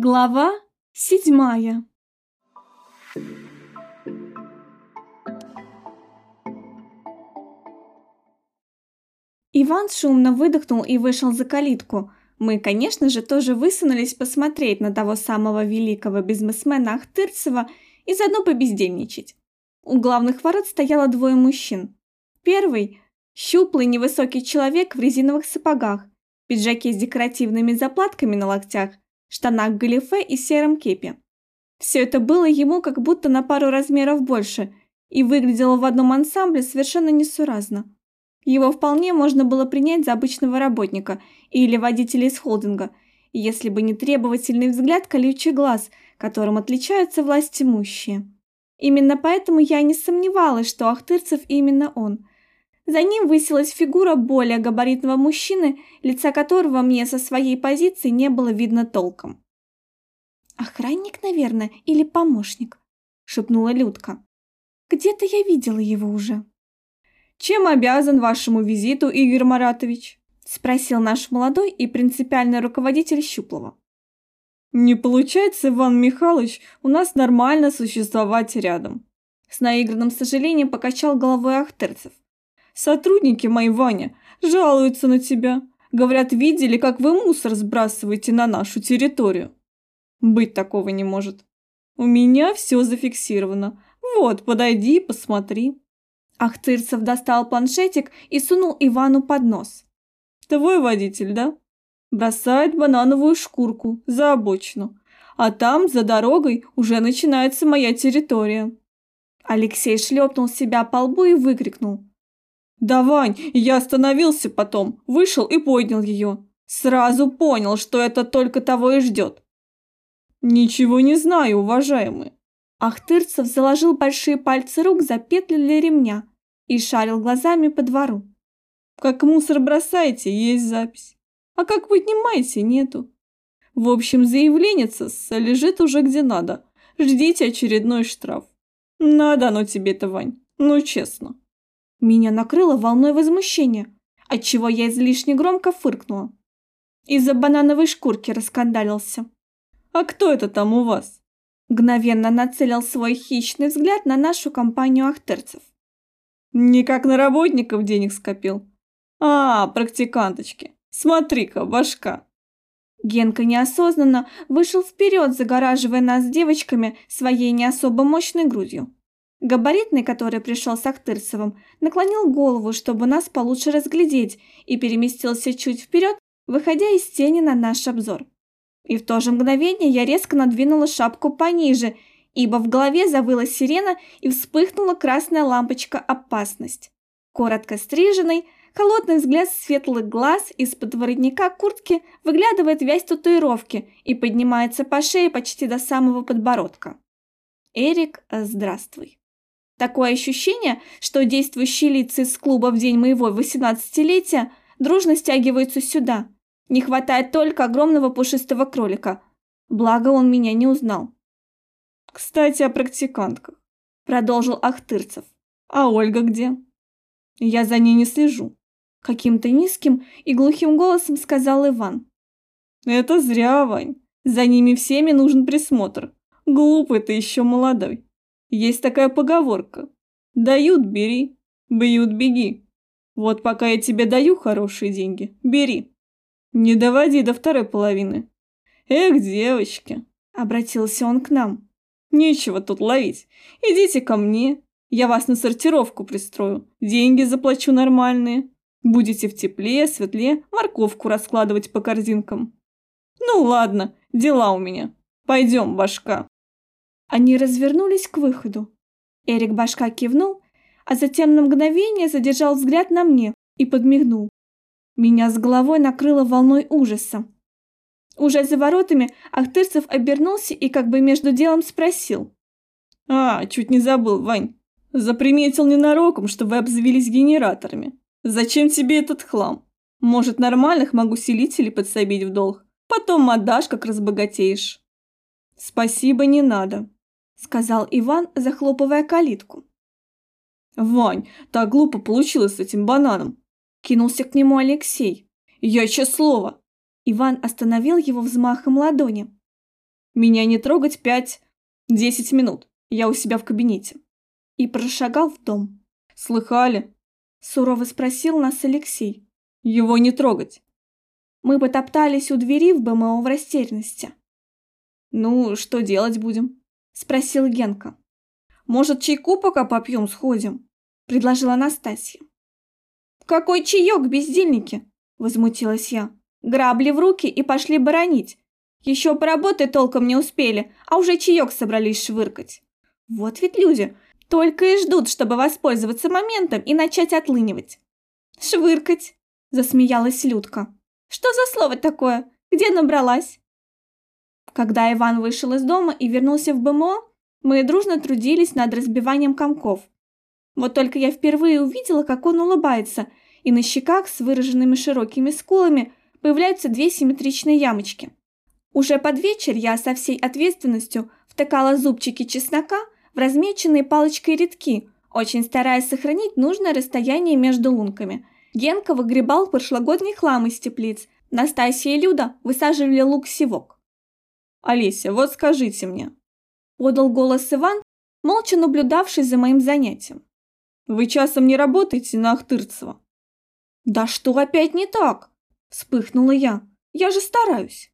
Глава седьмая Иван шумно выдохнул и вышел за калитку. Мы, конечно же, тоже высунулись посмотреть на того самого великого бизнесмена Ахтырцева и заодно побездельничать. У главных ворот стояло двое мужчин. Первый – щуплый невысокий человек в резиновых сапогах, пиджаке с декоративными заплатками на локтях – штанах галифе и сером кепе. Все это было ему как будто на пару размеров больше и выглядело в одном ансамбле совершенно несуразно. Его вполне можно было принять за обычного работника или водителя из холдинга, если бы не требовательный взгляд колючий глаз, которым отличаются власть имущие. Именно поэтому я не сомневалась, что Ахтырцев именно он – за ним высилась фигура более габаритного мужчины, лица которого мне со своей позиции не было видно толком. «Охранник, наверное, или помощник?» – шепнула Людка. «Где-то я видела его уже». «Чем обязан вашему визиту, Игорь Маратович?» – спросил наш молодой и принципиальный руководитель Щуплова. «Не получается, Иван Михайлович, у нас нормально существовать рядом». С наигранным сожалением покачал головой Ахтерцев. Сотрудники мои, Ваня, жалуются на тебя. Говорят, видели, как вы мусор сбрасываете на нашу территорию. Быть такого не может. У меня все зафиксировано. Вот, подойди и посмотри. Ахтырцев достал планшетик и сунул Ивану под нос. Твой водитель, да? Бросает банановую шкурку за обочину. А там, за дорогой, уже начинается моя территория. Алексей шлепнул себя по лбу и выкрикнул. «Да, Вань, я остановился потом, вышел и поднял ее. Сразу понял, что это только того и ждет». «Ничего не знаю, уважаемый». Ахтырцев заложил большие пальцы рук за петли для ремня и шарил глазами по двору. «Как мусор бросаете, есть запись. А как поднимаете, нету. В общем, заявленница лежит уже где надо. Ждите очередной штраф. Надо оно тебе-то, Вань, ну честно». Меня накрыло волной возмущения, отчего я излишне громко фыркнула. Из-за банановой шкурки раскандалился. «А кто это там у вас?» Мгновенно нацелил свой хищный взгляд на нашу компанию ахтерцев. «Никак на работников денег скопил. А, практиканточки, смотри-ка, башка!» Генка неосознанно вышел вперед, загораживая нас девочками своей не особо мощной грудью. Габаритный, который пришел с Ахтырцевым, наклонил голову, чтобы нас получше разглядеть, и переместился чуть вперед, выходя из тени на наш обзор. И в то же мгновение я резко надвинула шапку пониже, ибо в голове завыла сирена и вспыхнула красная лампочка «Опасность». Коротко стриженный, холодный взгляд светлых глаз из-под воротника куртки выглядывает вязь татуировки и поднимается по шее почти до самого подбородка. Эрик, здравствуй. Такое ощущение, что действующие лица из клуба в день моего 18-летия дружно стягиваются сюда. Не хватает только огромного пушистого кролика. Благо он меня не узнал. «Кстати, о практикантках», – продолжил Ахтырцев. «А Ольга где?» «Я за ней не слежу», – каким-то низким и глухим голосом сказал Иван. «Это зря, Вань. За ними всеми нужен присмотр. Глупый ты еще молодой. Есть такая поговорка. Дают – бери, бьют – беги. Вот пока я тебе даю хорошие деньги, бери. Не доводи до второй половины. Эх, девочки, обратился он к нам. Нечего тут ловить. Идите ко мне. Я вас на сортировку пристрою. Деньги заплачу нормальные. Будете в тепле, светле, морковку раскладывать по корзинкам. Ну ладно, дела у меня. Пойдем, башка. Они развернулись к выходу. Эрик башка кивнул, а затем на мгновение задержал взгляд на мне и подмигнул. Меня с головой накрыло волной ужаса. Уже за воротами Ахтырцев обернулся и как бы между делом спросил. «А, чуть не забыл, Вань. Заприметил ненароком, что вы обзавелись генераторами. Зачем тебе этот хлам? Может, нормальных могу селителей подсобить в долг? Потом отдашь, как разбогатеешь». «Спасибо, не надо», сказал Иван, захлопывая калитку. «Вань, так глупо получилось с этим бананом!» Кинулся к нему Алексей. «Я еще слово!» Иван остановил его взмахом ладони. Меня не трогать пять, десять минут. Я у себя в кабинете. И прошагал в дом. Слыхали? Сурово спросил нас Алексей. Его не трогать. Мы потоптались у двери в БМО в растерянности. «Ну, что делать будем?» – спросил Генка. «Может, чайку пока попьем, сходим?» – предложила Настасья. «Какой чаек, бездельники?» – возмутилась я. «Грабли в руки и пошли баронить. Еще поработать толком не успели, а уже чаек собрались швыркать. Вот ведь люди, только и ждут, чтобы воспользоваться моментом и начать отлынивать». «Швыркать!» – засмеялась Людка. «Что за слово такое? Где набралась?» Когда Иван вышел из дома и вернулся в БМО, мы дружно трудились над разбиванием комков. Вот только я впервые увидела, как он улыбается, и на щеках с выраженными широкими скулами появляются две симметричные ямочки. Уже под вечер я со всей ответственностью втыкала зубчики чеснока в размеченные палочкой рядки, очень стараясь сохранить нужное расстояние между лунками. Генка выгребал прошлогодний хлам из теплиц, Настасья и Люда высаживали лук-севок. «Олеся, вот скажите мне», – подал голос Иван, молча наблюдавший за моим занятием. «Вы часом не работаете на Ахтырцева?» «Да что опять не так?» – вспыхнула я. «Я же стараюсь».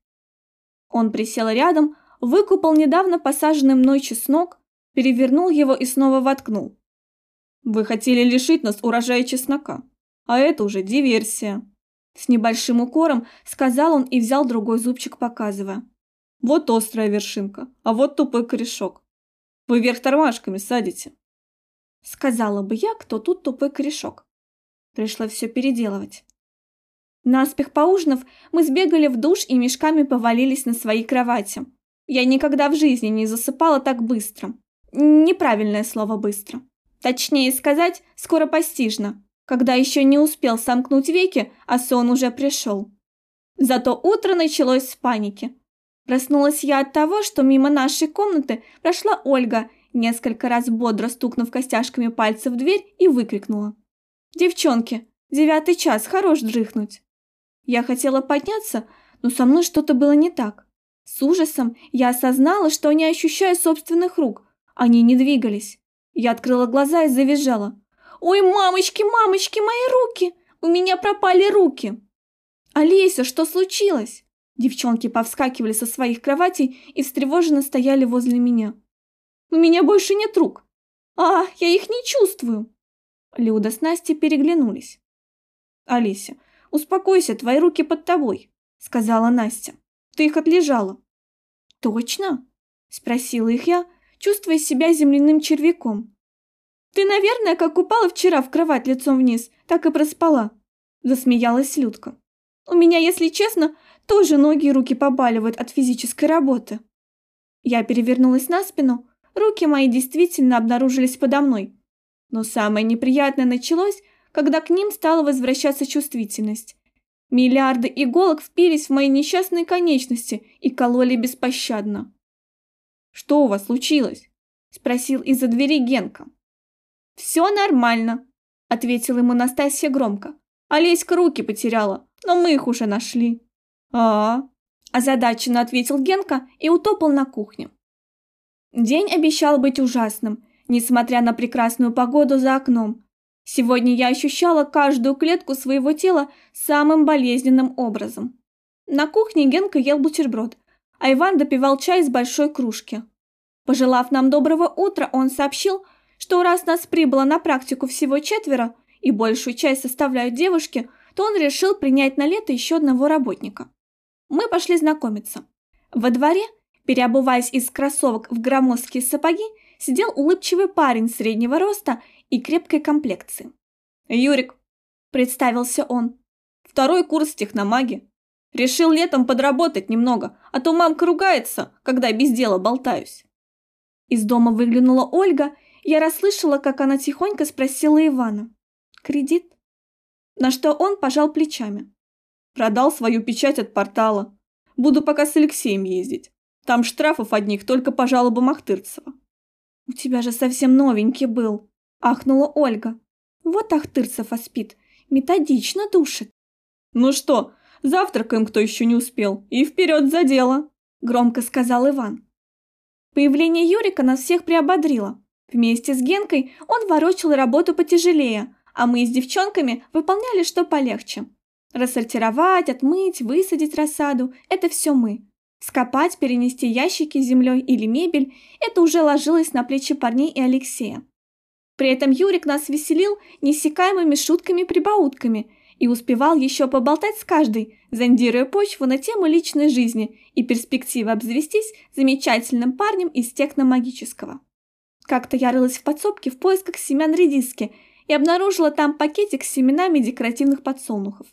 Он присел рядом, выкупал недавно посаженный мной чеснок, перевернул его и снова воткнул. «Вы хотели лишить нас урожая чеснока, а это уже диверсия». С небольшим укором сказал он и взял другой зубчик, показывая. Вот острая вершинка, а вот тупой корешок. Вы вверх тормашками садите. Сказала бы я, кто тут тупой корешок. Пришлось все переделывать. Наспех поужинав, мы сбегали в душ и мешками повалились на свои кровати. Я никогда в жизни не засыпала так быстро. Неправильное слово «быстро». Точнее сказать, скоропостижно, когда еще не успел сомкнуть веки, а сон уже пришел. Зато утро началось с паники. Проснулась я от того, что мимо нашей комнаты прошла Ольга, несколько раз бодро стукнув костяшками пальцев в дверь и выкрикнула. «Девчонки, девятый час, хорош дрыхнуть!» Я хотела подняться, но со мной что-то было не так. С ужасом я осознала, что не ощущаю собственных рук. Они не двигались. Я открыла глаза и завизжала. «Ой, мамочки, мамочки, мои руки! У меня пропали руки!» «Олеся, что случилось?» Девчонки повскакивали со своих кроватей и встревоженно стояли возле меня. «У меня больше нет рук! А, я их не чувствую!» Люда с Настей переглянулись. «Алися, успокойся, твои руки под тобой», — сказала Настя. «Ты их отлежала». «Точно?» — спросила их я, чувствуя себя земляным червяком. «Ты, наверное, как упала вчера в кровать лицом вниз, так и проспала», — засмеялась Людка. «У меня, если честно, тоже ноги и руки побаливают от физической работы. Я перевернулась на спину, руки мои действительно обнаружились подо мной. Но самое неприятное началось, когда к ним стала возвращаться чувствительность. Миллиарды иголок впились в мои несчастные конечности и кололи беспощадно. «Что у вас случилось?» – спросил из-за двери Генка. «Все нормально», – ответила ему Настасья громко. «Олеська руки потеряла, но мы их уже нашли» а озадаченно ответил Генка и утопал на кухню. День обещал быть ужасным, несмотря на прекрасную погоду за окном. Сегодня я ощущала каждую клетку своего тела самым болезненным образом. На кухне Генка ел бутерброд, а Иван допивал чай из большой кружки. Пожелав нам доброго утра, он сообщил, что раз нас прибыло на практику всего четверо и большую часть составляют девушки, то он решил принять на лето еще одного работника. Мы пошли знакомиться. Во дворе, переобуваясь из кроссовок в громоздкие сапоги, сидел улыбчивый парень среднего роста и крепкой комплекции. «Юрик», – представился он, – «второй курс техномаги. Решил летом подработать немного, а то мамка ругается, когда без дела болтаюсь». Из дома выглянула Ольга, я расслышала, как она тихонько спросила Ивана. «Кредит?» На что он пожал плечами. Продал свою печать от портала. Буду пока с Алексеем ездить. Там штрафов одних только по жалобам Ахтырцева. У тебя же совсем новенький был, ахнула Ольга. Вот Ахтырцев оспит, методично душит. Ну что, завтракаем, кто еще не успел, и вперед за дело. громко сказал Иван. Появление Юрика нас всех приободрило. Вместе с Генкой он ворочал работу потяжелее, а мы с девчонками выполняли что полегче. Рассортировать, отмыть, высадить рассаду – это все мы. Скопать, перенести ящики с землей или мебель – это уже ложилось на плечи парней и Алексея. При этом Юрик нас веселил неиссякаемыми шутками-прибаутками и успевал еще поболтать с каждой, зондируя почву на тему личной жизни и перспективы обзавестись замечательным парнем из техномагического. Как-то я рылась в подсобке в поисках семян редиски и обнаружила там пакетик с семенами декоративных подсолнухов.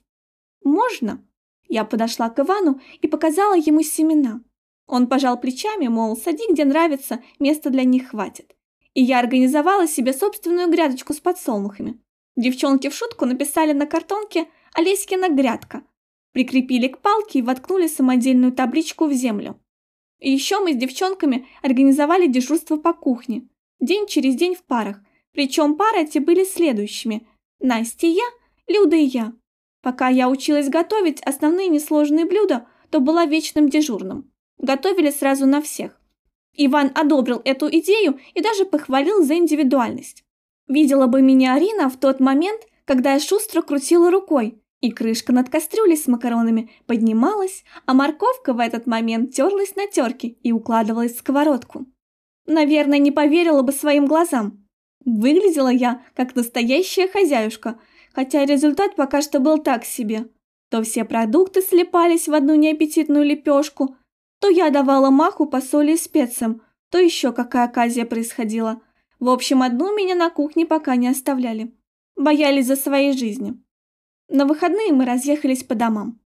«Можно?» Я подошла к Ивану и показала ему семена. Он пожал плечами, мол, сади где нравится, места для них хватит. И я организовала себе собственную грядочку с подсолнухами. Девчонки в шутку написали на картонке «Олеськина грядка», прикрепили к палке и воткнули самодельную табличку в землю. И еще мы с девчонками организовали дежурство по кухне, день через день в парах, причем пары эти были следующими – Настя и я, Люда и я. Пока я училась готовить основные несложные блюда, то была вечным дежурным. Готовили сразу на всех. Иван одобрил эту идею и даже похвалил за индивидуальность. Видела бы меня Арина в тот момент, когда я шустро крутила рукой, и крышка над кастрюлей с макаронами поднималась, а морковка в этот момент терлась на терке и укладывалась в сковородку. Наверное, не поверила бы своим глазам. Выглядела я как настоящая хозяюшка – хотя результат пока что был так себе. То все продукты слепались в одну неаппетитную лепешку, то я давала маху по соли и специям, то еще какая оказия происходила. В общем, одну меня на кухне пока не оставляли. Боялись за своей жизни. На выходные мы разъехались по домам.